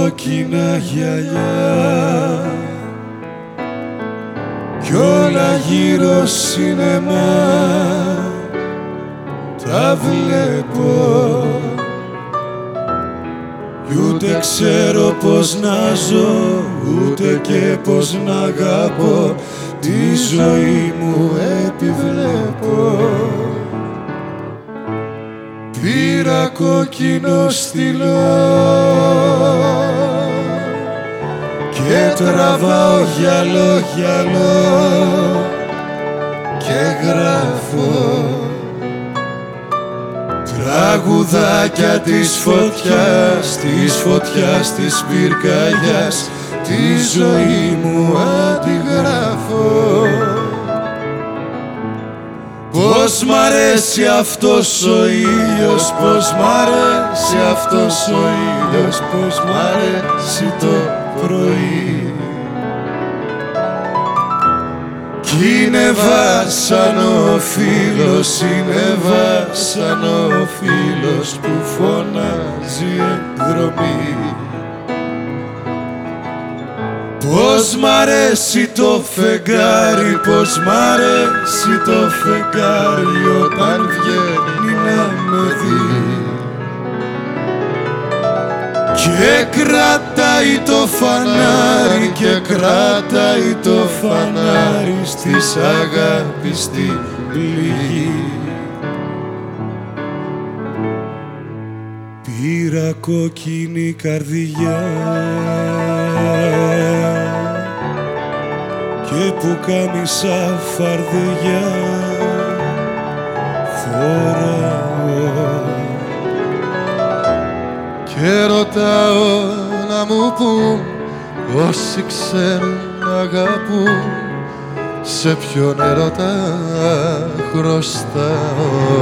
κόκκινα γυαλιά. Κι όλα γύρω σινεμά. Τα βλέπω. Κι ούτε ξέρω πως να ζω ούτε και πως να αγαπώ. Τη ζωή μου επιβλέπω πήρα κόκκινο στυλό. Και τραβάω γυαλό γυαλό. Και γράφω τραγουδάκια της φωτιάς, της φωτιάς της πυρκαγιάς τη ζωή μου Πώς μ' αρέσει αυτός ο ήλιος, πώς μ' αρέσει αυτός ο ήλιος, πώς μ' αρέσει το πρωί. Κι είναι βάσανο ο φίλος, είναι βάσανο ο φίλος που φωνάζει εκδρομή. Πώς μ' αρέσει το φεγγάρι, πώς μ' αρέσει το φεγγάρι όταν βγαίνει να με δει. Και κρατάει το φανάρι και κρατάει το φανάρι στις αγάπης στην πληγή. Πήρα κόκκινη καρδιά και που κάμισα φαρδιά φοράω. Και ρωτάω να μου πούν όσοι ξέρουν να αγαπούν σε ποιον ερώτα χρωστάω